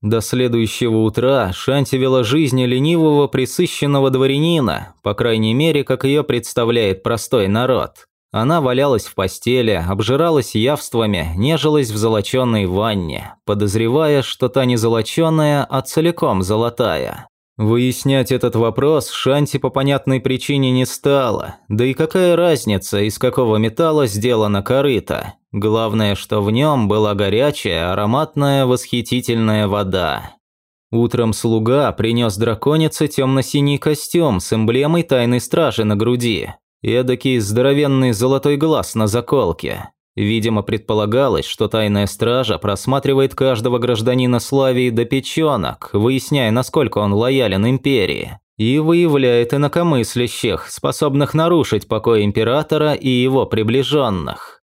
До следующего утра Шанти вела жизнь ленивого присыщенного дворянина, по крайней мере, как ее представляет простой народ. Она валялась в постели, обжиралась явствами, нежилась в золоченной ванне, подозревая, что та не золоченая, а целиком золотая. Выяснять этот вопрос Шанти по понятной причине не стала, да и какая разница, из какого металла сделана корыта. Главное, что в нем была горячая, ароматная, восхитительная вода. Утром слуга принес драконице темно-синий костюм с эмблемой тайной стражи на груди, Эдакий здоровенный золотой глаз на заколке. Видимо, предполагалось, что тайная стража просматривает каждого гражданина Славии до печенок, выясняя, насколько он лоялен империи, и выявляет инакомыслящих, способных нарушить покой императора и его приближенных.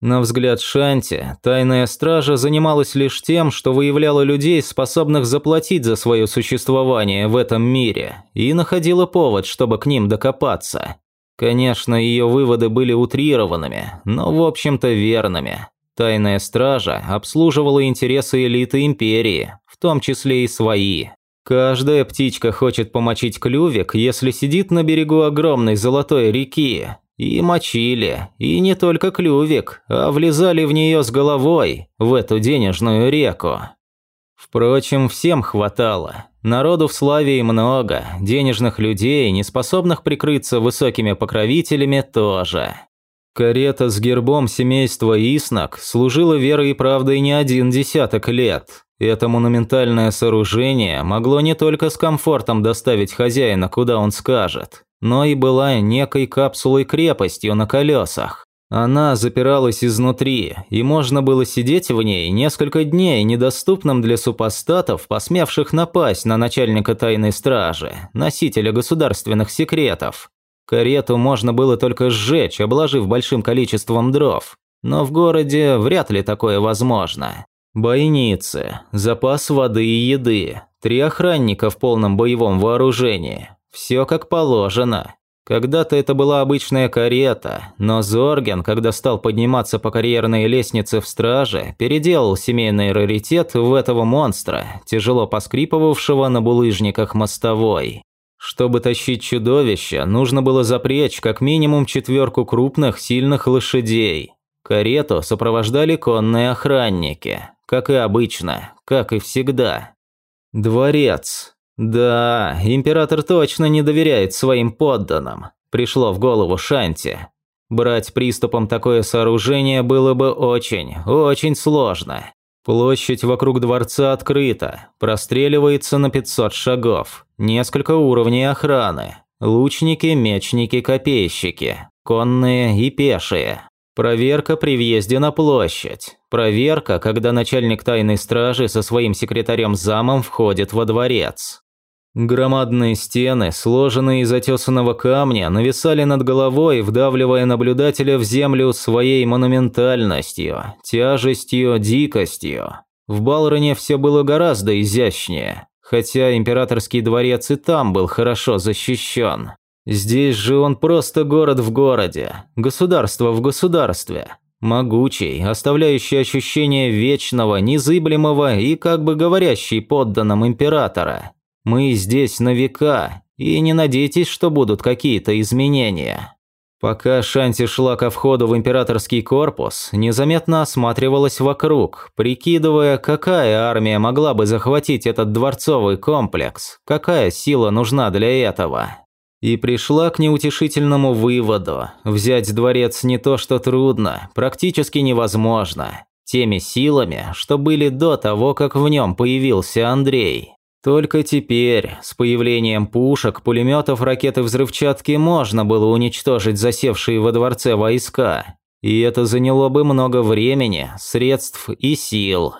На взгляд Шанти, тайная стража занималась лишь тем, что выявляла людей, способных заплатить за свое существование в этом мире, и находила повод, чтобы к ним докопаться. Конечно, ее выводы были утрированными, но в общем-то верными. Тайная стража обслуживала интересы элиты империи, в том числе и свои. Каждая птичка хочет помочить клювик, если сидит на берегу огромной золотой реки. И мочили, и не только клювик, а влезали в нее с головой, в эту денежную реку. Впрочем, всем хватало. Народу в Славии много, денежных людей, не способных прикрыться высокими покровителями, тоже. Карета с гербом семейства Иснак служила верой и правдой не один десяток лет. Это монументальное сооружение могло не только с комфортом доставить хозяина, куда он скажет, но и была некой капсулой-крепостью на колесах. Она запиралась изнутри, и можно было сидеть в ней несколько дней, недоступным для супостатов, посмевших напасть на начальника тайной стражи, носителя государственных секретов. Карету можно было только сжечь, обложив большим количеством дров. Но в городе вряд ли такое возможно. Бойницы, запас воды и еды, три охранника в полном боевом вооружении. Все как положено. Когда-то это была обычная карета, но Зорген, когда стал подниматься по карьерной лестнице в страже, переделал семейный раритет в этого монстра, тяжело поскрипывавшего на булыжниках мостовой. Чтобы тащить чудовище, нужно было запрячь как минимум четверку крупных, сильных лошадей. Карету сопровождали конные охранники, как и обычно, как и всегда. Дворец. Да, император точно не доверяет своим подданным. Пришло в голову Шанти. Брать приступом такое сооружение было бы очень, очень сложно. Площадь вокруг дворца открыта, простреливается на 500 шагов, несколько уровней охраны, лучники, мечники, копейщики, конные и пешие. Проверка при въезде на площадь. Проверка, когда начальник тайной стражи со своим секретарем-замом входит во дворец. Громадные стены, сложенные из отесанного камня, нависали над головой, вдавливая наблюдателя в землю своей монументальностью, тяжестью, дикостью. В Балроне все было гораздо изящнее, хотя императорский дворец и там был хорошо защищен. Здесь же он просто город в городе, государство в государстве. Могучий, оставляющий ощущение вечного, незыблемого и как бы говорящий подданным императора – мы здесь на века, и не надейтесь, что будут какие-то изменения». Пока Шанти шла ко входу в императорский корпус, незаметно осматривалась вокруг, прикидывая, какая армия могла бы захватить этот дворцовый комплекс, какая сила нужна для этого. И пришла к неутешительному выводу – взять дворец не то что трудно, практически невозможно, теми силами, что были до того, как в нем появился Андрей. Только теперь, с появлением пушек, пулеметов, ракет и взрывчатки, можно было уничтожить засевшие во дворце войска. И это заняло бы много времени, средств и сил.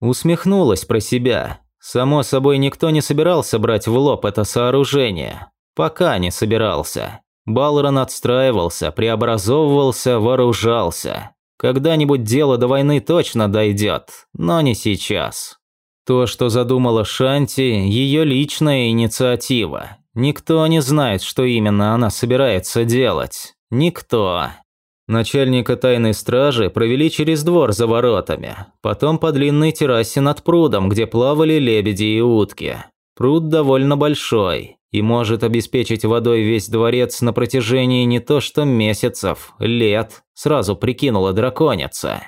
Усмехнулась про себя. Само собой, никто не собирался брать в лоб это сооружение. Пока не собирался. Балрон отстраивался, преобразовывался, вооружался. Когда-нибудь дело до войны точно дойдет, но не сейчас. То, что задумала Шанти, ее личная инициатива. Никто не знает, что именно она собирается делать. Никто. Начальника тайной стражи провели через двор за воротами, потом по длинной террасе над прудом, где плавали лебеди и утки. Пруд довольно большой и может обеспечить водой весь дворец на протяжении не то что месяцев, лет, сразу прикинула драконица.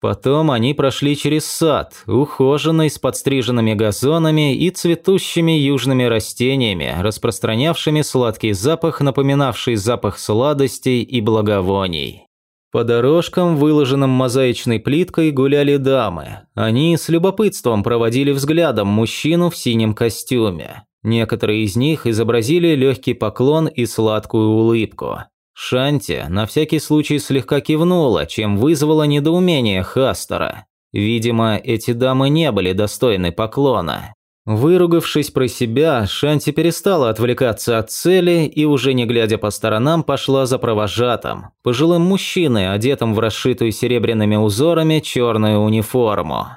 Потом они прошли через сад, ухоженный с подстриженными газонами и цветущими южными растениями, распространявшими сладкий запах, напоминавший запах сладостей и благовоний. По дорожкам, выложенным мозаичной плиткой, гуляли дамы. Они с любопытством проводили взглядом мужчину в синем костюме. Некоторые из них изобразили легкий поклон и сладкую улыбку. Шанти на всякий случай слегка кивнула, чем вызвало недоумение Хастера. Видимо, эти дамы не были достойны поклона. Выругавшись про себя, Шанти перестала отвлекаться от цели и, уже не глядя по сторонам, пошла за провожатым, пожилым мужчиной, одетым в расшитую серебряными узорами черную униформу.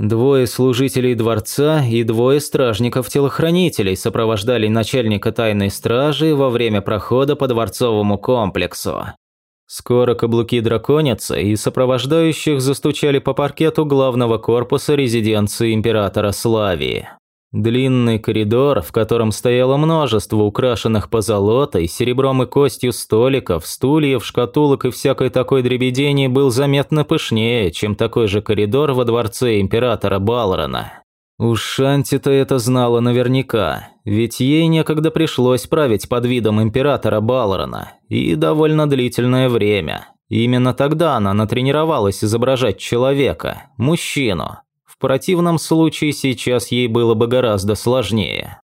Двое служителей дворца и двое стражников-телохранителей сопровождали начальника тайной стражи во время прохода по дворцовому комплексу. Скоро каблуки драконицы и сопровождающих застучали по паркету главного корпуса резиденции императора Славии. Длинный коридор, в котором стояло множество украшенных позолотой, серебром и костью столиков, стульев, шкатулок и всякой такой дребедени, был заметно пышнее, чем такой же коридор во дворце императора Балрона. Уж Шанти-то это знала наверняка, ведь ей некогда пришлось править под видом императора Балрона, и довольно длительное время. Именно тогда она натренировалась изображать человека, мужчину, противном случае сейчас ей было бы гораздо сложнее.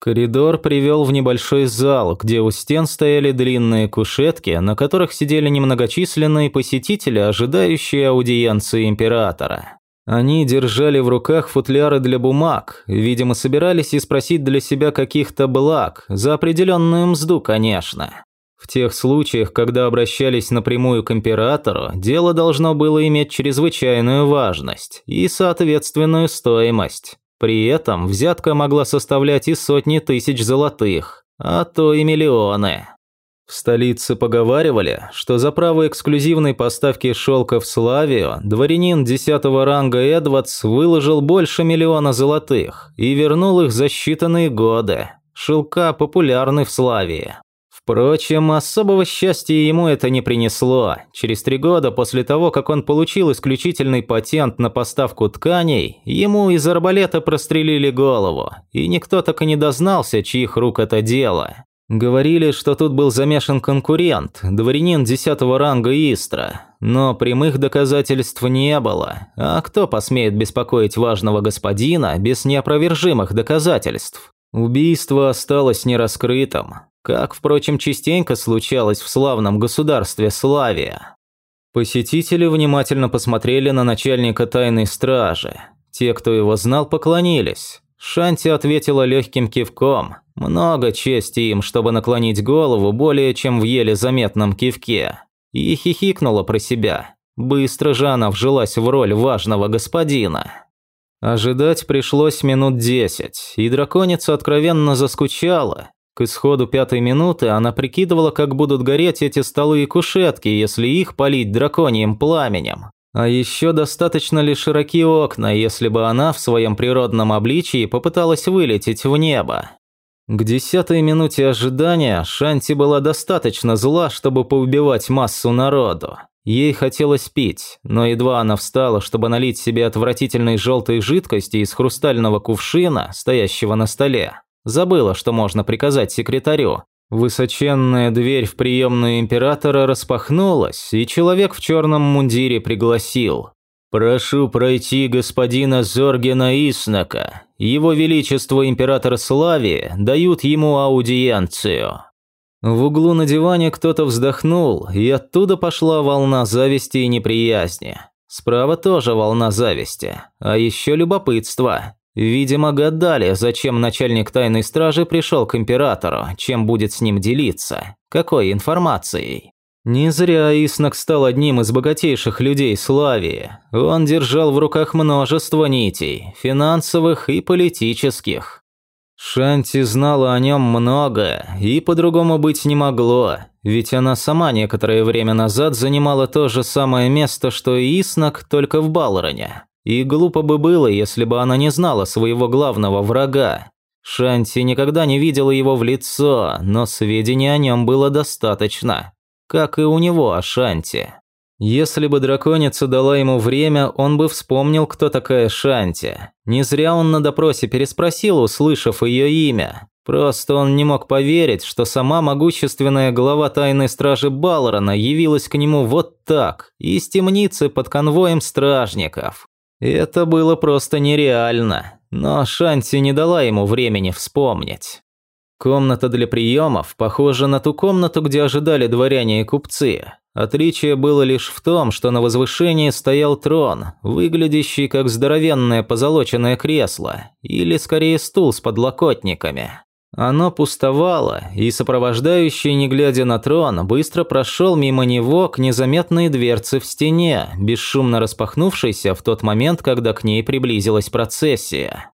Коридор привел в небольшой зал, где у стен стояли длинные кушетки, на которых сидели немногочисленные посетители, ожидающие аудиенции императора. Они держали в руках футляры для бумаг, видимо, собирались и спросить для себя каких-то благ, за определенную мзду, конечно. В тех случаях, когда обращались напрямую к императору, дело должно было иметь чрезвычайную важность и соответственную стоимость. При этом взятка могла составлять и сотни тысяч золотых, а то и миллионы. В столице поговаривали, что за право эксклюзивной поставки шелка в Славию дворянин 10 ранга Эдвардс выложил больше миллиона золотых и вернул их за считанные годы. Шелка популярны в Славии. Впрочем, особого счастья ему это не принесло. Через три года после того, как он получил исключительный патент на поставку тканей, ему из арбалета прострелили голову, и никто так и не дознался, чьих рук это дело. Говорили, что тут был замешан конкурент, дворянин десятого ранга Истра, но прямых доказательств не было. А кто посмеет беспокоить важного господина без неопровержимых доказательств? Убийство осталось нераскрытым, как, впрочем, частенько случалось в славном государстве Славия. Посетители внимательно посмотрели на начальника тайной стражи. Те, кто его знал, поклонились. Шанти ответила легким кивком. Много чести им, чтобы наклонить голову более чем в еле заметном кивке. И хихикнула про себя. Быстро же она вжилась в роль важного господина. Ожидать пришлось минут десять, и драконица откровенно заскучала. К исходу пятой минуты она прикидывала, как будут гореть эти столы и кушетки, если их полить драконьим пламенем. А еще достаточно ли широкие окна, если бы она в своем природном обличии попыталась вылететь в небо. К десятой минуте ожидания Шанти была достаточно зла, чтобы поубивать массу народу. Ей хотелось пить, но едва она встала, чтобы налить себе отвратительной желтой жидкости из хрустального кувшина, стоящего на столе. Забыла, что можно приказать секретарю. Высоченная дверь в приемную императора распахнулась, и человек в черном мундире пригласил. «Прошу пройти господина Зоргена Иснака. Его Величество Император Славии дают ему аудиенцию». В углу на диване кто-то вздохнул, и оттуда пошла волна зависти и неприязни. Справа тоже волна зависти, а еще любопытство. Видимо, гадали, зачем начальник тайной стражи пришел к императору, чем будет с ним делиться, какой информацией. Не зря Иснак стал одним из богатейших людей Славии. Он держал в руках множество нитей, финансовых и политических. Шанти знала о нем многое, и по-другому быть не могло. ведь она сама некоторое время назад занимала то же самое место, что и Иснак, только в Балроне. И глупо бы было, если бы она не знала своего главного врага. Шанти никогда не видела его в лицо, но сведений о нем было достаточно. Как и у него о Шанти. Если бы драконица дала ему время, он бы вспомнил, кто такая Шанти. Не зря он на допросе переспросил, услышав ее имя. Просто он не мог поверить, что сама могущественная глава тайной стражи Балрона явилась к нему вот так, из темницы под конвоем стражников. Это было просто нереально, но Шанти не дала ему времени вспомнить. Комната для приемов похожа на ту комнату, где ожидали дворяне и купцы. Отличие было лишь в том, что на возвышении стоял трон, выглядящий как здоровенное позолоченное кресло, или скорее стул с подлокотниками. Оно пустовало, и сопровождающий, не глядя на трон, быстро прошел мимо него к незаметной дверце в стене, бесшумно распахнувшейся в тот момент, когда к ней приблизилась процессия.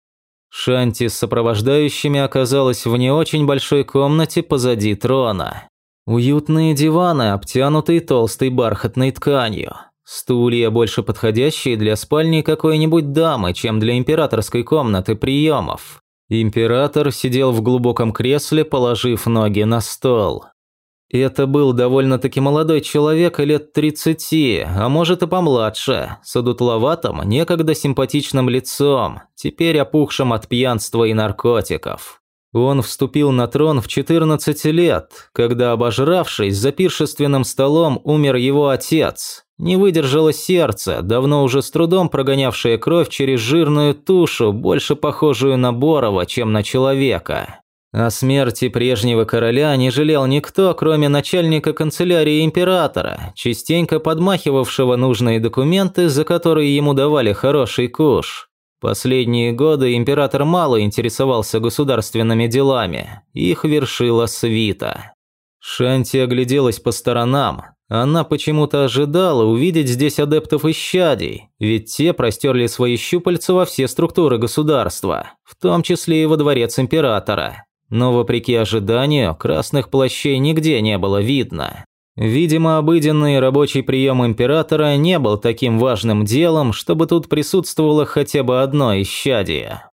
Шанти с сопровождающими оказалась в не очень большой комнате позади трона. Уютные диваны, обтянутые толстой бархатной тканью. Стулья, больше подходящие для спальни какой-нибудь дамы, чем для императорской комнаты приемов. Император сидел в глубоком кресле, положив ноги на стол. Это был довольно-таки молодой человек лет 30, а может и помладше, с одутловатым, некогда симпатичным лицом, теперь опухшим от пьянства и наркотиков. Он вступил на трон в 14 лет, когда, обожравшись за пиршественным столом, умер его отец. Не выдержало сердце, давно уже с трудом прогонявшее кровь через жирную тушу, больше похожую на Борова, чем на человека. О смерти прежнего короля не жалел никто, кроме начальника канцелярии императора, частенько подмахивавшего нужные документы, за которые ему давали хороший куш. Последние годы император мало интересовался государственными делами, их вершила свита. Шанти огляделась по сторонам. Она почему-то ожидала увидеть здесь адептов исчадий, ведь те простерли свои щупальца во все структуры государства, в том числе и во дворец императора. Но вопреки ожиданию, красных плащей нигде не было видно. Видимо, обыденный рабочий прием императора не был таким важным делом, чтобы тут присутствовало хотя бы одно исчадие.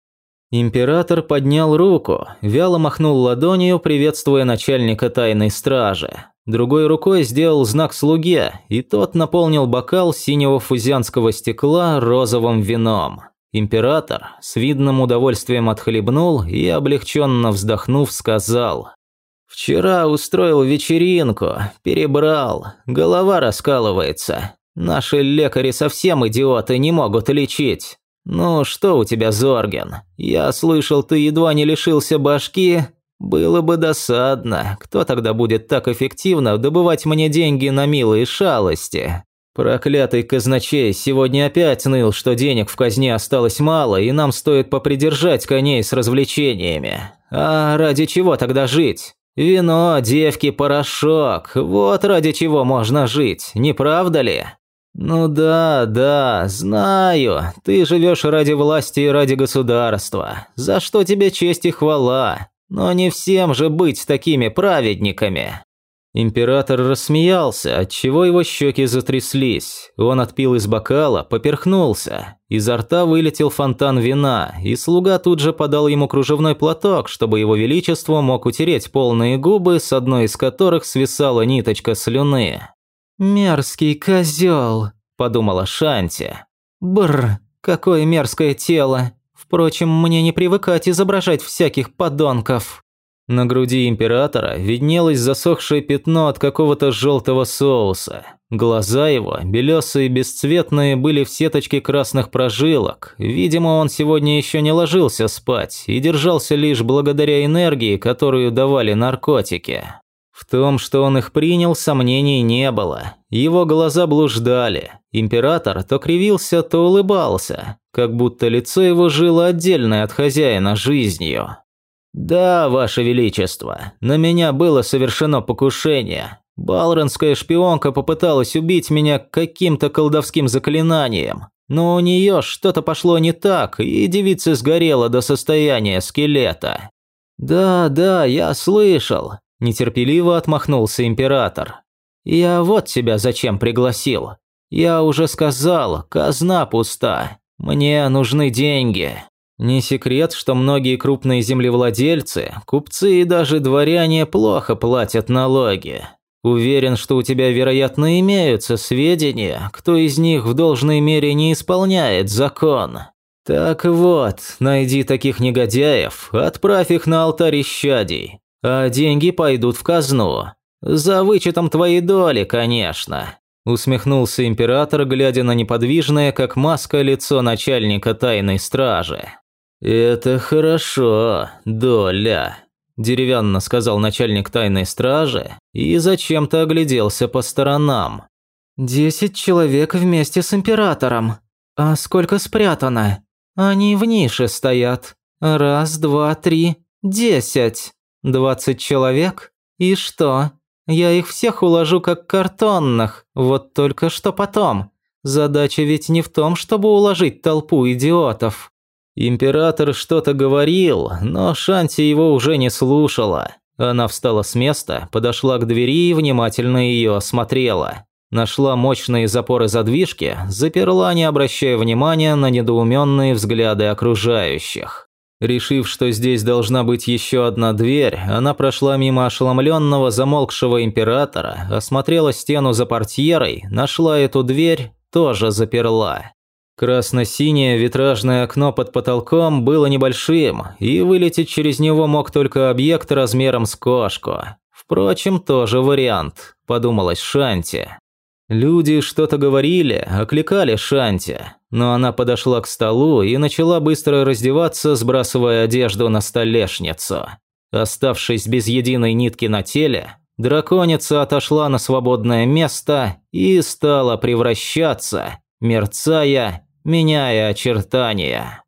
Император поднял руку, вяло махнул ладонью, приветствуя начальника тайной стражи. Другой рукой сделал знак слуге, и тот наполнил бокал синего фузианского стекла розовым вином. Император с видным удовольствием отхлебнул и, облегченно вздохнув, сказал «Вчера устроил вечеринку, перебрал, голова раскалывается. Наши лекари совсем идиоты, не могут лечить. Ну что у тебя, Зорген? Я слышал, ты едва не лишился башки. Было бы досадно. Кто тогда будет так эффективно добывать мне деньги на милые шалости? Проклятый казначей сегодня опять ныл, что денег в казне осталось мало, и нам стоит попридержать коней с развлечениями. А ради чего тогда жить? Вино, девки, порошок – вот ради чего можно жить, не правда ли? Ну да, да, знаю, ты живешь ради власти и ради государства, за что тебе честь и хвала. Но не всем же быть такими праведниками. Император рассмеялся, отчего его щеки затряслись. Он отпил из бокала, поперхнулся. Изо рта вылетел фонтан вина, и слуга тут же подал ему кружевной платок, чтобы его величество мог утереть полные губы, с одной из которых свисала ниточка слюны. «Мерзкий козел», – подумала Шанти. «Бррр, какое мерзкое тело. Впрочем, мне не привыкать изображать всяких подонков». На груди императора виднелось засохшее пятно от какого-то желтого соуса. Глаза его, белесые и бесцветные, были в сеточке красных прожилок. Видимо, он сегодня еще не ложился спать и держался лишь благодаря энергии, которую давали наркотики. В том, что он их принял, сомнений не было. Его глаза блуждали. Император то кривился, то улыбался, как будто лицо его жило отдельно от хозяина жизнью. «Да, Ваше Величество, на меня было совершено покушение. Балронская шпионка попыталась убить меня каким-то колдовским заклинанием, но у нее что-то пошло не так, и девица сгорела до состояния скелета. Да, да, я слышал. – нетерпеливо отмахнулся император. «Я вот тебя зачем пригласил. Я уже сказал, казна пуста. Мне нужны деньги. Не секрет, что многие крупные землевладельцы, купцы и даже дворяне плохо платят налоги. Уверен, что у тебя, вероятно, имеются сведения, кто из них в должной мере не исполняет закон. Так вот, найди таких негодяев, отправь их на алтарь исчадий, а деньги пойдут в казну. За вычетом твоей доли, конечно. Усмехнулся император, глядя на неподвижное, как маска, лицо начальника тайной стражи. «Это хорошо, доля», – деревянно сказал начальник тайной стражи и зачем-то огляделся по сторонам. «Десять человек вместе с императором. А сколько спрятано? Они в нише стоят. Раз, два, три, десять. Двадцать человек? И что? Я их всех уложу как картонных, вот только что потом. Задача ведь не в том, чтобы уложить толпу идиотов. Император что-то говорил, но Шанти его уже не слушала. Она встала с места, подошла к двери и внимательно ее осмотрела. Нашла мощные запоры задвижки, заперла, не обращая внимания на недоуменные взгляды окружающих. Решив, что здесь должна быть еще одна дверь, она прошла мимо ошеломленного замолкшего императора, осмотрела стену за портьерой, нашла эту дверь, тоже заперла. Красно-синее витражное окно под потолком было небольшим, и вылететь через него мог только объект размером с кошку. Впрочем, тоже вариант, подумалось Шанти. Люди что-то говорили, окликали Шанти, но она подошла к столу и начала быстро раздеваться, сбрасывая одежду на столешницу. Оставшись без единой нитки на теле, драконица отошла на свободное место и стала превращаться, мерцая, меняя очертания.